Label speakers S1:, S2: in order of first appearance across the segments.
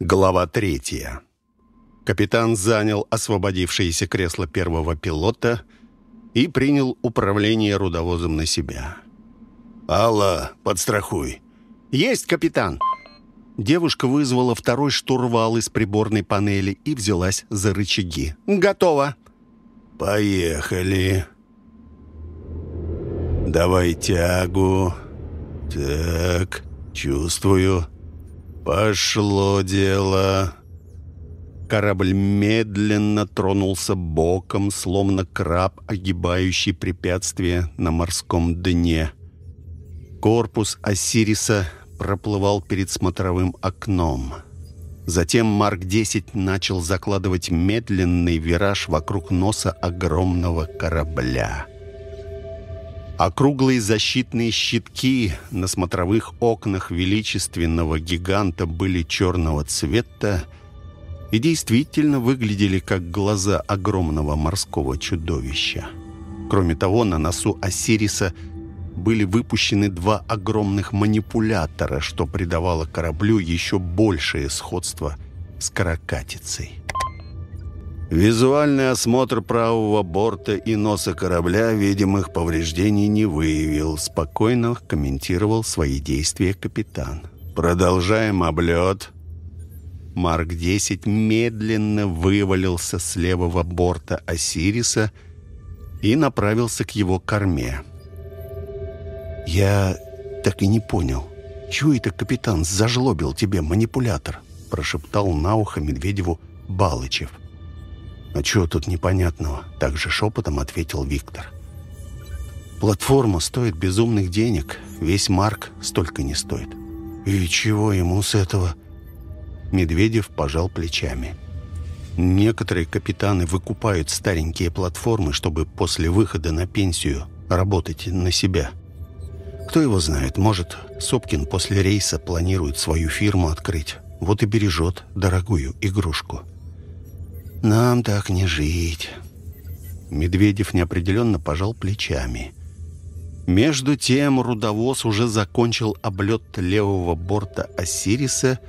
S1: Глава третья. Капитан занял освободившееся кресло первого пилота и принял управление рудовозом на себя.
S2: «Алла, подстрахуй».
S1: «Есть, капитан!» Девушка вызвала второй штурвал из приборной панели и взялась за рычаги. «Готово!»
S2: «Поехали!» «Давай тягу. Так, чувствую. Пошло дело».
S1: Корабль медленно тронулся боком, словно краб, огибающий препятствие на морском дне. Корпус Осириса проплывал перед смотровым окном. Затем Марк-10 начал закладывать медленный вираж вокруг носа огромного корабля. Округлые защитные щитки на смотровых окнах величественного гиганта были черного цвета и действительно выглядели как глаза огромного морского чудовища. Кроме того, на носу Осириса были выпущены два огромных манипулятора, что придавало кораблю еще большее сходство с каракатицей.
S2: Визуальный осмотр правого борта и носа корабля видимых повреждений не выявил.
S1: Спокойно комментировал свои действия капитан.
S2: «Продолжаем облет».
S1: Марк-10 медленно вывалился с левого борта Осириса и направился к его корме. «Я так и не понял, чего это капитан зажлобил тебе манипулятор?» прошептал на ухо Медведеву Балычев. «А чего тут непонятного?» — также шепотом ответил Виктор. «Платформа стоит безумных денег. Весь Марк столько не стоит». «И чего ему с этого?» Медведев пожал плечами. «Некоторые капитаны выкупают старенькие платформы, чтобы после выхода на пенсию работать на себя. Кто его знает, может, Сопкин после рейса планирует свою фирму открыть. Вот и бережет дорогую игрушку». Нам так не жить. Медведев неопределенно пожал плечами. Между тем рудовоз уже закончил облет левого борта Осириса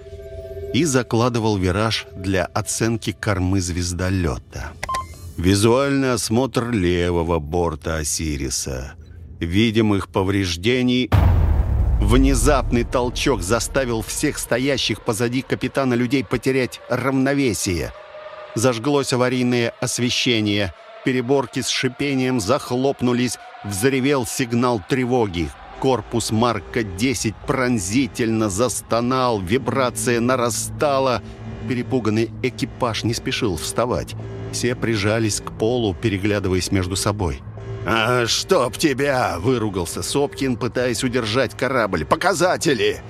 S1: и закладывал вираж для оценки кормы звездолета. Визуальный осмотр левого борта Осириса. Видимых повреждений... Внезапный толчок заставил всех стоящих позади капитана людей потерять равновесие – Зажглось аварийное освещение. Переборки с шипением захлопнулись. Взревел сигнал тревоги. Корпус Марка-10 пронзительно застонал. Вибрация нарастала. Перепуганный экипаж не спешил вставать. Все прижались к полу, переглядываясь между собой.
S2: «А чтоб тебя!» — выругался Сопкин, пытаясь удержать корабль. «Показатели!»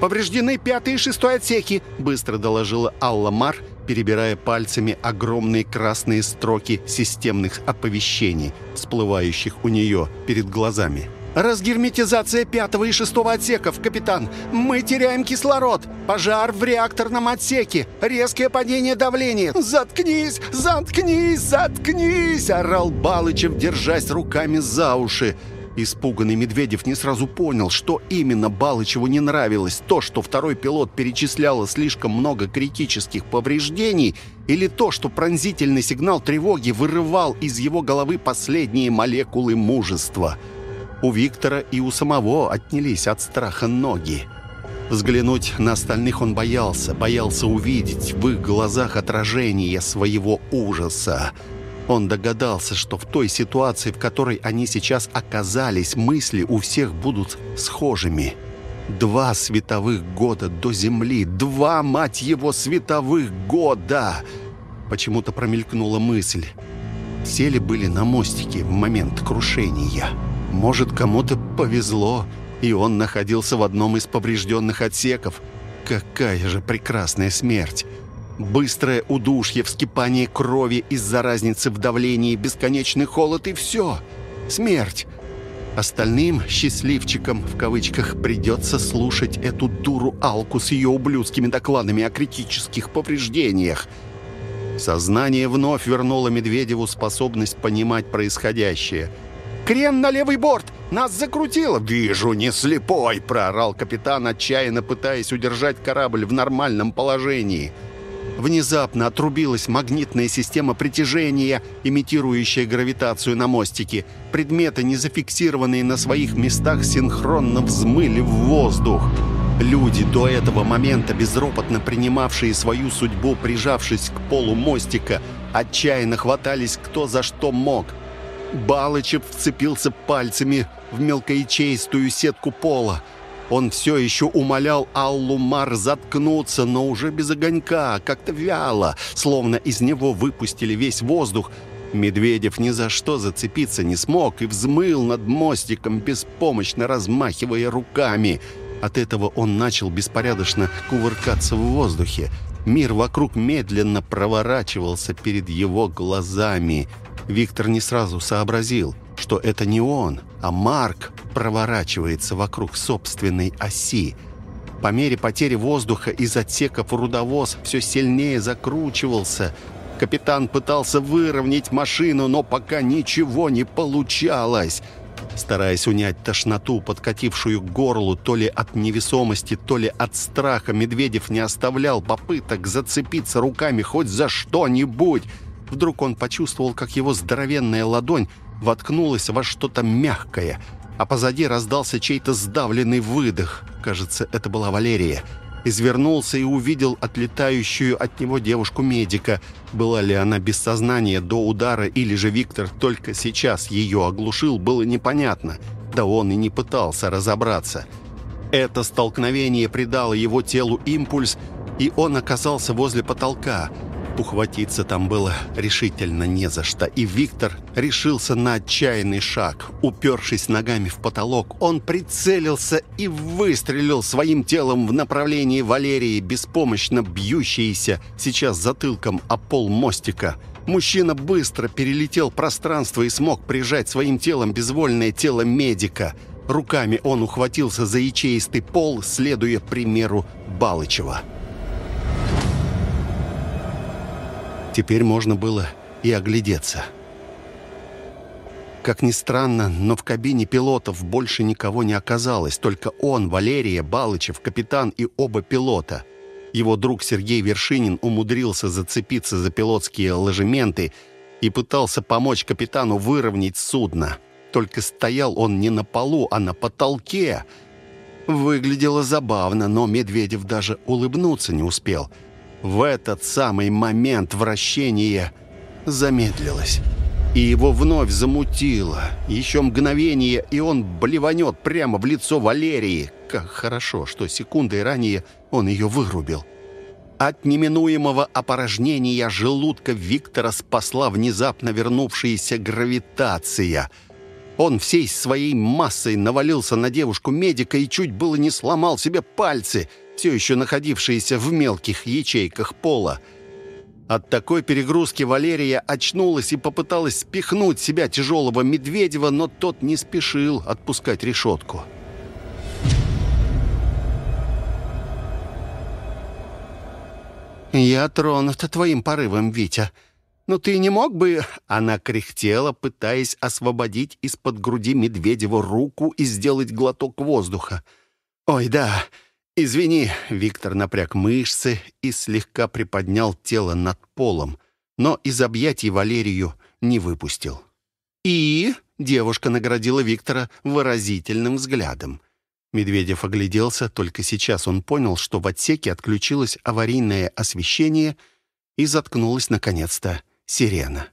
S1: «Повреждены пятый и шестой отсеки», — быстро доложила Алла Мар, перебирая пальцами огромные красные строки системных оповещений, всплывающих у нее перед глазами. «Разгерметизация пятого и шестого отсеков, капитан! Мы теряем кислород! Пожар в реакторном отсеке! Резкое падение давления! Заткнись! Заткнись! Заткнись!» орал Балычев, держась руками за уши. Испуганный Медведев не сразу понял, что именно Балычеву не нравилось. То, что второй пилот перечислял слишком много критических повреждений, или то, что пронзительный сигнал тревоги вырывал из его головы последние молекулы мужества. У Виктора и у самого отнялись от страха ноги. Взглянуть на остальных он боялся, боялся увидеть в их глазах отражение своего ужаса. Он догадался, что в той ситуации, в которой они сейчас оказались, мысли у всех будут схожими. Два световых года до Земли. Два, мать его, световых года! Почему-то промелькнула мысль. Все ли были на мостике в момент крушения? Может, кому-то повезло, и он находился в одном из поврежденных отсеков. Какая же прекрасная смерть! Быстрое удушье, вскипание крови из-за разницы в давлении, бесконечный холод и все. Смерть. Остальным «счастливчикам» в кавычках придется слушать эту дуру Алку с ее ублюдскими докладами о критических повреждениях. Сознание вновь вернуло Медведеву способность понимать происходящее. «Крен на левый борт! Нас закрутило!»
S2: «Вижу, не слепой!»
S1: — проорал капитан, отчаянно пытаясь удержать корабль в нормальном положении. Внезапно отрубилась магнитная система притяжения, имитирующая гравитацию на мостике. Предметы, не зафиксированные на своих местах, синхронно взмыли в воздух. Люди, до этого момента безропотно принимавшие свою судьбу, прижавшись к полу мостика, отчаянно хватались кто за что мог. Балычев вцепился пальцами в мелкоячеистую сетку пола. Он все еще умолял Аллу Мар заткнуться, но уже без огонька, как-то вяло, словно из него выпустили весь воздух. Медведев ни за что зацепиться не смог и взмыл над мостиком, беспомощно размахивая руками – от этого он начал беспорядочно кувыркаться в воздухе. Мир вокруг медленно проворачивался перед его глазами. Виктор не сразу сообразил, что это не он, а Марк проворачивается вокруг собственной оси. По мере потери воздуха из отсеков рудовоз все сильнее закручивался. Капитан пытался выровнять машину, но пока ничего не получалось – Стараясь унять тошноту, подкатившую к горлу то ли от невесомости, то ли от страха, Медведев не оставлял попыток зацепиться руками хоть за что-нибудь. Вдруг он почувствовал, как его здоровенная ладонь воткнулась во что-то мягкое, а позади раздался чей-то сдавленный выдох. Кажется, это была Валерия извернулся и увидел отлетающую от него девушку-медика. Была ли она без сознания до удара, или же Виктор только сейчас ее оглушил, было непонятно. Да он и не пытался разобраться. Это столкновение придало его телу импульс, и он оказался возле потолка – Ухватиться там было решительно не за что, и Виктор решился на отчаянный шаг. Упершись ногами в потолок, он прицелился и выстрелил своим телом в направлении Валерии, беспомощно бьющейся сейчас затылком о пол мостика. Мужчина быстро перелетел пространство и смог прижать своим телом безвольное тело медика. Руками он ухватился за ячеистый пол, следуя примеру Балычева. Теперь можно было и оглядеться. Как ни странно, но в кабине пилотов больше никого не оказалось. Только он, Валерия, Балычев, капитан и оба пилота. Его друг Сергей Вершинин умудрился зацепиться за пилотские ложементы и пытался помочь капитану выровнять судно. Только стоял он не на полу, а на потолке. Выглядело забавно, но Медведев даже улыбнуться не успел – в этот самый момент вращение замедлилось. И его вновь замутило. Еще мгновение, и он блеванет прямо в лицо Валерии. Как хорошо, что секундой ранее он ее вырубил. От неминуемого опорожнения желудка Виктора спасла внезапно вернувшаяся гравитация. Он всей своей массой навалился на девушку-медика и чуть было не сломал себе пальцы – все еще находившиеся в мелких ячейках пола. От такой перегрузки Валерия очнулась и попыталась спихнуть себя тяжелого Медведева, но тот не спешил отпускать решетку. «Я тронута твоим порывом, Витя. Но ты не мог бы...» Она кряхтела, пытаясь освободить из-под груди Медведева руку и сделать глоток воздуха. «Ой, да, «Извини», — Виктор напряг мышцы и слегка приподнял тело над полом, но из объятий Валерию не выпустил. «И?» — девушка наградила Виктора выразительным взглядом. Медведев огляделся, только сейчас он понял, что в отсеке отключилось аварийное освещение и заткнулась, наконец-то, сирена.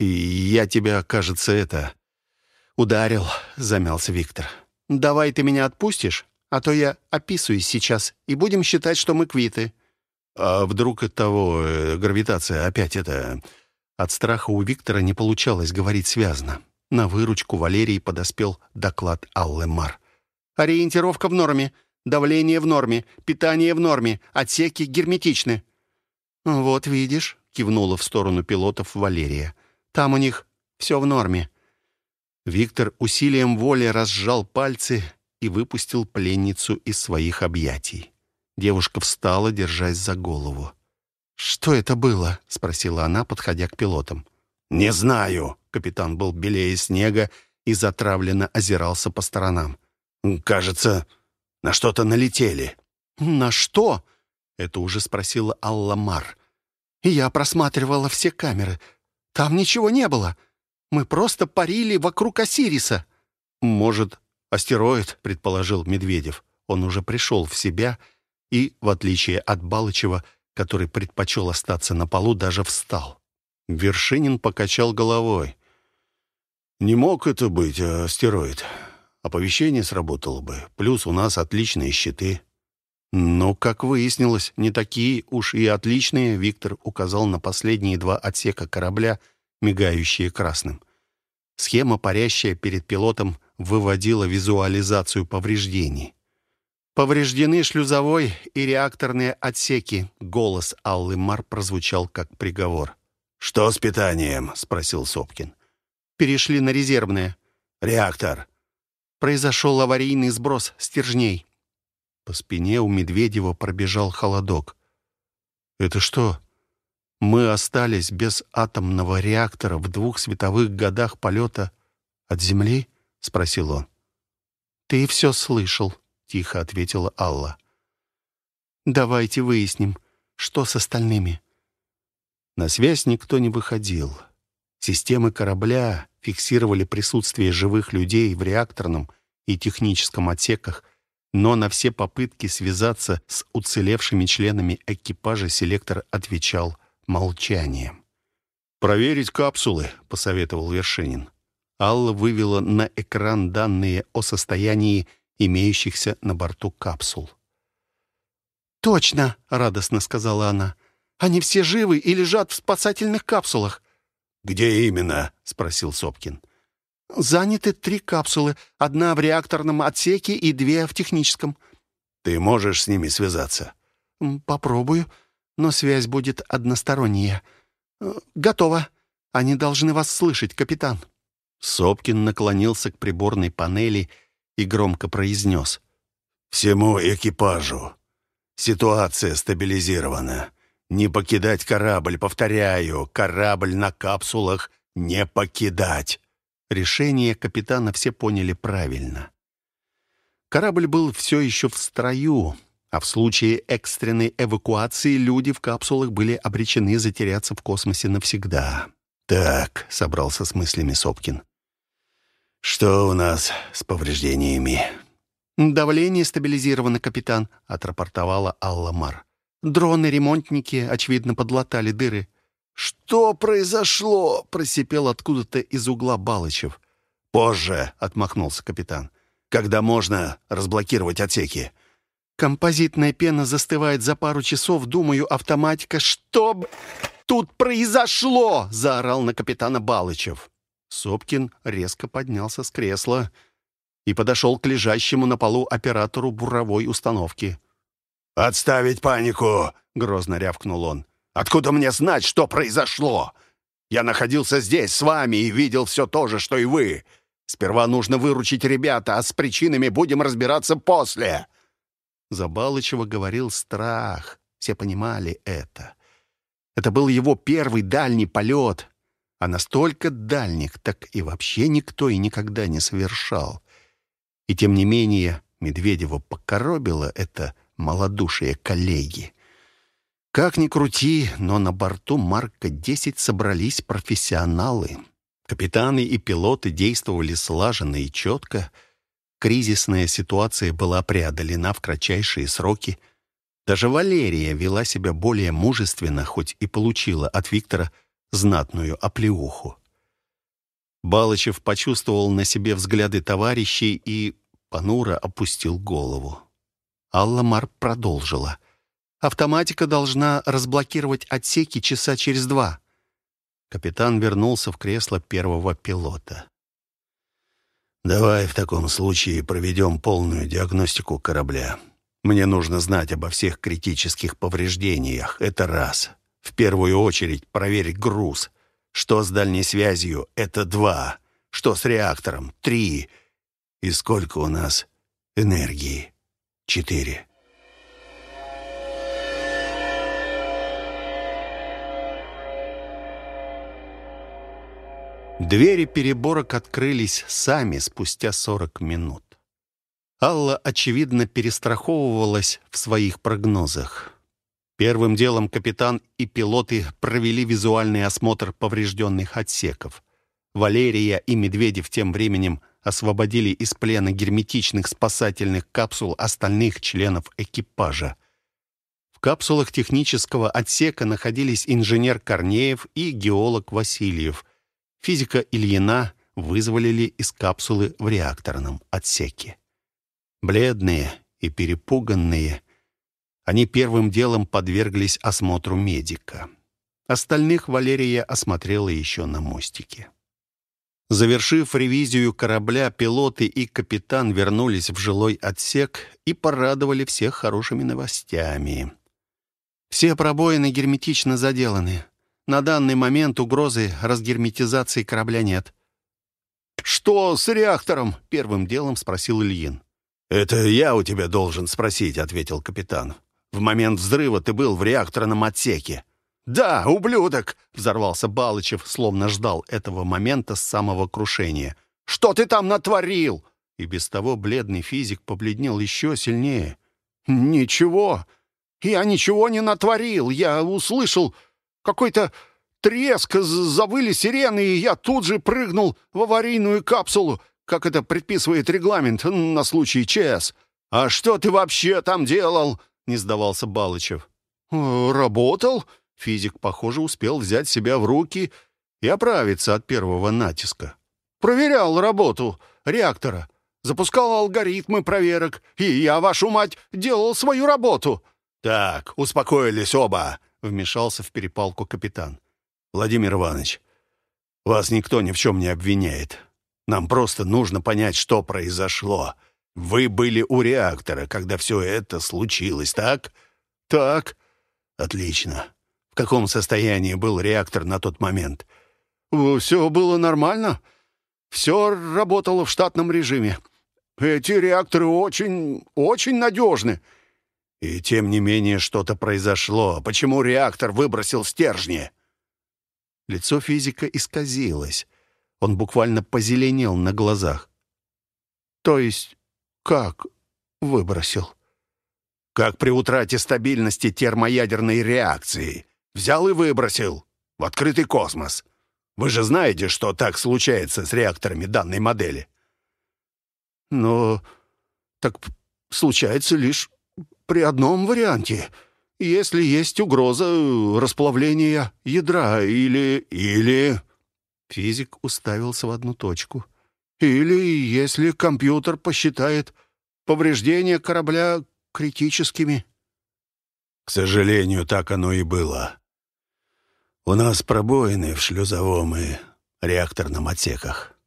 S1: «И я тебя, кажется, это...» «Ударил», — замялся Виктор. «Давай ты меня отпустишь?» А то я описываюсь сейчас, и будем считать, что мы квиты». «А вдруг от того э, гравитация опять это...» От страха у Виктора не получалось говорить связно. На выручку Валерии подоспел доклад Аллы Мар. «Ориентировка в норме, давление в норме, питание в норме, отсеки герметичны». «Вот видишь», — кивнула в сторону пилотов Валерия. «Там у них все в норме». Виктор усилием воли разжал пальцы и выпустил пленницу из своих объятий. Девушка встала, держась за голову. «Что это было?» — спросила она, подходя к пилотам.
S2: «Не знаю».
S1: Капитан был белее снега и затравленно озирался по сторонам.
S2: «Кажется, на что-то налетели».
S1: «На что?» — это уже спросила Алла Мар. «Я просматривала все камеры. Там ничего не было. Мы просто парили вокруг Осириса». «Может, астероид?» — предположил Медведев. Он уже пришел в себя и, в отличие от Балычева, который предпочел остаться на полу, даже встал. Вершинин покачал головой.
S2: «Не мог это быть астероид. Оповещение сработало бы. Плюс у нас отличные щиты».
S1: «Но, как выяснилось, не такие уж и отличные», Виктор указал на последние два отсека корабля, мигающие красным. Схема, парящая перед пилотом, выводила визуализацию повреждений. «Повреждены шлюзовой и реакторные отсеки», — голос Аллы Мар прозвучал как приговор.
S2: «Что с питанием?» — спросил Сопкин.
S1: «Перешли на резервное».
S2: «Реактор».
S1: «Произошел аварийный сброс стержней». По спине у Медведева пробежал холодок. «Это что, мы остались без атомного реактора в двух световых годах полета от Земли?» — спросил он. «Ты все слышал», — тихо ответила Алла. «Давайте выясним, что с остальными». На связь никто не выходил. Системы корабля фиксировали присутствие живых людей в реакторном и техническом отсеках, но на все попытки связаться с уцелевшими членами экипажа селектор отвечал молчанием.
S2: «Проверить капсулы», — посоветовал Вершинин.
S1: Алла вывела на экран данные о состоянии имеющихся на борту капсул. «Точно!» — радостно сказала она. «Они все живы и лежат в спасательных капсулах».
S2: «Где именно?» — спросил Сопкин.
S1: «Заняты три капсулы. Одна в реакторном отсеке и две в техническом».
S2: «Ты можешь с ними связаться?»
S1: «Попробую, но связь будет односторонняя. Э, готово. Они должны вас слышать, капитан». Сопкин наклонился к приборной панели и громко произнес.
S2: «Всему экипажу. Ситуация стабилизирована. Не покидать корабль, повторяю, корабль на капсулах не покидать».
S1: Решение капитана все поняли правильно. Корабль был все еще в строю, а в случае экстренной эвакуации люди в капсулах были обречены затеряться в космосе навсегда.
S2: «Так», — собрался с мыслями Сопкин, «Что у нас с повреждениями?»
S1: «Давление стабилизировано, капитан», — отрапортовала Алла Мар. «Дроны-ремонтники, очевидно, подлатали дыры».
S2: «Что произошло?» — просипел откуда-то из угла Балычев. «Позже», — отмахнулся капитан. «Когда можно разблокировать отсеки?»
S1: «Композитная пена застывает за пару часов. Думаю, автоматика... Что тут произошло?» — заорал на капитана Балычев. Сопкин резко поднялся с кресла и подошел к лежащему на полу оператору буровой установки.
S2: «Отставить панику!» — грозно рявкнул он. «Откуда мне знать, что произошло? Я находился здесь с вами и видел все то же, что и вы. Сперва нужно выручить ребята, а с причинами будем разбираться после».
S1: Забалычева говорил страх. Все понимали это. Это был его первый дальний полет, а настолько дальних так и вообще никто и никогда не совершал. И тем не менее Медведева покоробило это малодушие коллеги. Как ни крути, но на борту Марка-10 собрались профессионалы. Капитаны и пилоты действовали слаженно и четко. Кризисная ситуация была преодолена в кратчайшие сроки. Даже Валерия вела себя более мужественно, хоть и получила от Виктора знатную оплеуху. Балычев почувствовал на себе взгляды товарищей и понуро опустил голову. Алла Мар продолжила. «Автоматика должна разблокировать отсеки часа через два». Капитан вернулся в кресло первого пилота.
S2: «Давай в таком случае проведем полную диагностику корабля. Мне нужно знать обо всех критических повреждениях. Это раз. В первую очередь проверить груз. Что с дальней связью? Это два. Что с реактором? Три. И сколько у нас энергии? Четыре.
S1: Двери переборок открылись сами спустя 40 минут. Алла, очевидно, перестраховывалась в своих прогнозах. Первым делом капитан и пилоты провели визуальный осмотр поврежденных отсеков. Валерия и Медведев тем временем освободили из плена герметичных спасательных капсул остальных членов экипажа. В капсулах технического отсека находились инженер Корнеев и геолог Васильев. Физика Ильина вызволили из капсулы в реакторном отсеке. Бледные и перепуганные, они первым делом подверглись осмотру медика. Остальных Валерия осмотрела еще на мостике. Завершив ревизию корабля, пилоты и капитан вернулись в жилой отсек и порадовали всех хорошими новостями. Все пробоины герметично заделаны. На данный момент угрозы разгерметизации корабля нет. «Что с реактором?» — первым делом спросил Ильин.
S2: «Это я у тебя должен спросить», — ответил капитан. «В момент взрыва ты был в реакторном отсеке».
S1: «Да, ублюдок!» — взорвался Балычев, словно ждал этого момента самого крушения. «Что ты там натворил?» И без того бледный физик побледнел еще сильнее. «Ничего. Я ничего не натворил. Я услышал какой-то треск, завыли сирены, и я тут же прыгнул в аварийную капсулу как это предписывает регламент на случай ЧС. А что ты вообще там делал?» — не сдавался Балычев. «Э, «Работал?» Физик, похоже, успел взять себя в руки и оправиться от первого натиска. «Проверял работу реактора, запускал алгоритмы проверок, и я, вашу мать, делал свою работу».
S2: «Так, успокоились оба», — вмешался в перепалку капитан. «Владимир Иванович, вас никто ни в чем не обвиняет. Нам просто нужно понять, что произошло. Вы были у реактора, когда все это случилось, так?
S1: Так.
S2: Отлично. В каком состоянии был реактор на тот момент?
S1: Все было нормально. Все работало в штатном режиме. Эти реакторы очень, очень надежны.
S2: И тем не менее что-то произошло. Почему реактор выбросил стержни?
S1: Лицо физика исказилось. Он буквально позеленел на глазах. «То есть как выбросил?»
S2: «Как при утрате стабильности термоядерной реакции. Взял и выбросил. В открытый космос. Вы же знаете, что так случается с реакторами данной модели?»
S1: «Но так случается лишь при одном варианте. Если есть угроза расплавления ядра или...
S2: или...»
S1: Физик уставился в одну точку. «Или если компьютер посчитает повреждения корабля критическими».
S2: «К сожалению, так оно и было. У нас пробоины в шлюзовом и реакторном отсеках.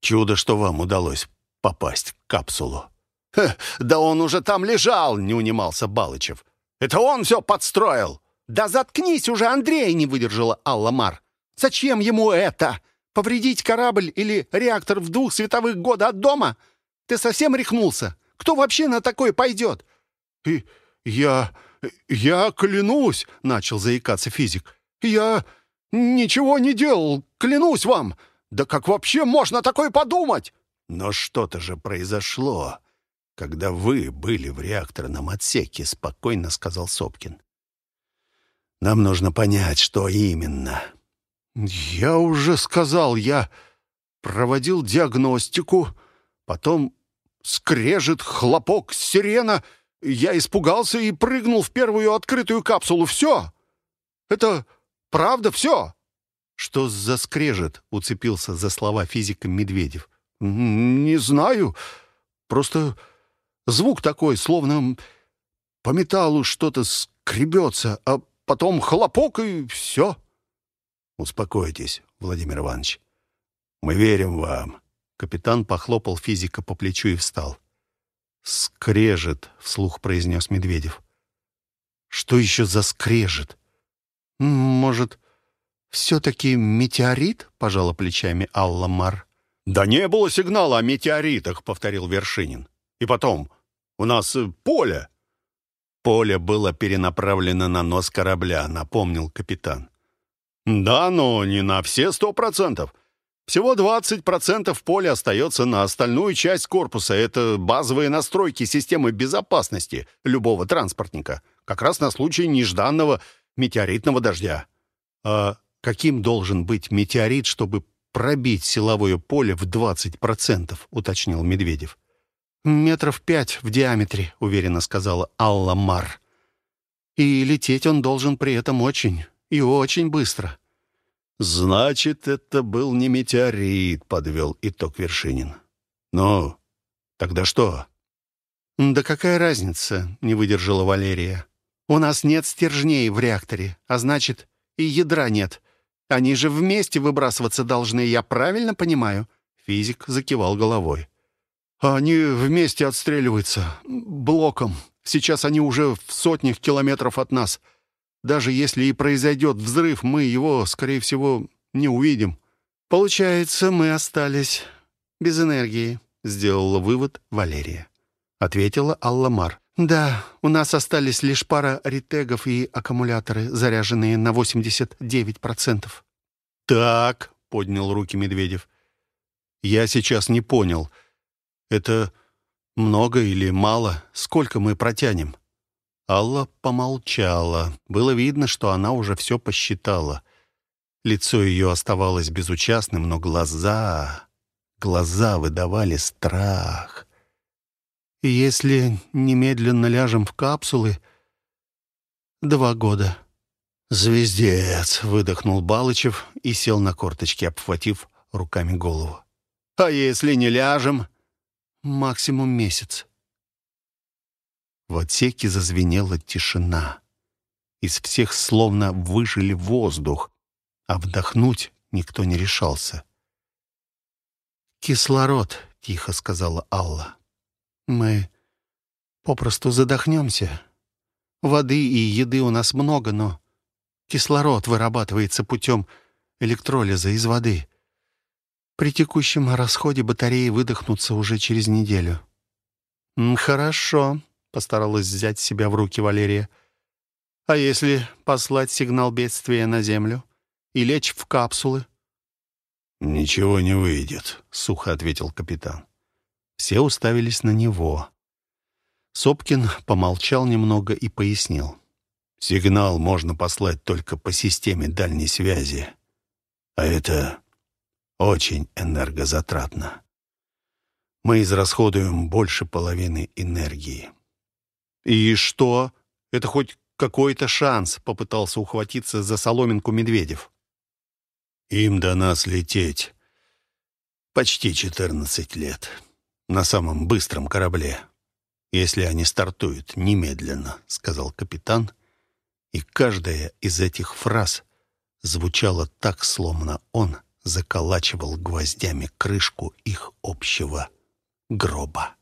S2: Чудо, что вам удалось попасть в капсулу».
S1: «Да он уже там лежал!» — не унимался Балычев. «Это он все подстроил!» «Да заткнись уже, Андрей!» — не выдержала Алла Мар. Зачем ему это? Повредить корабль или реактор в двух световых года от дома? Ты совсем рехнулся? Кто вообще на такое пойдет?» «И я... я клянусь!» — начал заикаться физик. «Я ничего не делал, клянусь вам! Да как вообще можно такое подумать?»
S2: «Но что-то же произошло, когда вы были в реакторном отсеке», — спокойно сказал Сопкин. «Нам нужно понять, что именно.
S1: «Я уже сказал, я проводил диагностику, потом скрежет, хлопок, сирена. Я испугался и прыгнул в первую открытую капсулу. Все! Это правда все!» «Что за скрежет?» — уцепился за слова физика Медведев. «Не знаю. Просто звук такой, словно по металлу что-то скребется, а потом хлопок и все».
S2: «Успокойтесь, Владимир Иванович. Мы верим вам».
S1: Капитан похлопал физика по плечу и встал. «Скрежет», — вслух произнес Медведев. «Что еще за скрежет?» «Может, все-таки метеорит?» — пожала плечами Алла Мар.
S2: «Да не было сигнала о метеоритах», — повторил Вершинин. «И потом, у нас э, поле».
S1: «Поле было перенаправлено на нос корабля», — напомнил капитан.
S2: «Да, но не на все сто процентов.
S1: Всего 20% поля остается на остальную часть корпуса. Это базовые настройки системы безопасности любого транспортника. Как раз на случай нежданного метеоритного дождя. А каким должен быть метеорит, чтобы пробить силовое поле в 20%, уточнил Медведев. «Метров пять в диаметре», — уверенно сказала Алла Мар. «И лететь он должен при этом очень и очень быстро».
S2: «Значит, это был не метеорит», — подвел итог Вершинин. «Ну, тогда что?»
S1: «Да какая разница?» — не выдержала Валерия. «У нас нет стержней в реакторе, а значит, и ядра нет. Они же вместе выбрасываться должны, я правильно понимаю?» Физик закивал головой. «Они вместе отстреливаются. Блоком. Сейчас они уже в сотнях километров от нас. Даже если и произойдет взрыв, мы его, скорее всего, не увидим. Получается, мы остались без энергии», — сделала вывод Валерия. Ответила Алламар. «Да, у нас остались лишь пара ритегов и аккумуляторы, заряженные на 89%.
S2: «Так», — поднял руки Медведев. «Я сейчас не понял. Это много или мало? Сколько мы протянем?» Алла помолчала. Было видно, что она уже все посчитала. Лицо ее оставалось безучастным, но глаза... Глаза выдавали страх.
S1: «Если немедленно ляжем в капсулы, два года».
S2: «Звездец!» — выдохнул Балычев и сел на корточки, обхватив руками голову.
S1: «А если не ляжем?»
S2: «Максимум месяц». В отсеке зазвенела тишина. Из всех словно выжили воздух, а вдохнуть никто не решался.
S1: «Кислород», — тихо сказала Алла. «Мы попросту задохнемся. Воды и еды у нас много, но кислород вырабатывается путем электролиза из воды. При текущем расходе батареи выдохнутся уже через неделю».
S2: «Хорошо», — постаралась взять себя в руки Валерия.
S1: «А если послать сигнал бедствия на Землю и лечь в капсулы?»
S2: «Ничего не выйдет», — сухо ответил капитан. Все уставились на него. Сопкин помолчал немного и пояснил. «Сигнал можно послать только по системе дальней связи. А это очень энергозатратно. Мы израсходуем больше половины энергии».
S1: «И что? Это хоть какой-то шанс?» — попытался ухватиться за соломинку Медведев.
S2: «Им до нас лететь почти четырнадцать лет» на самом быстром корабле, если они стартуют немедленно», — сказал капитан, и каждая из этих фраз звучала так, словно он заколачивал гвоздями крышку их общего гроба.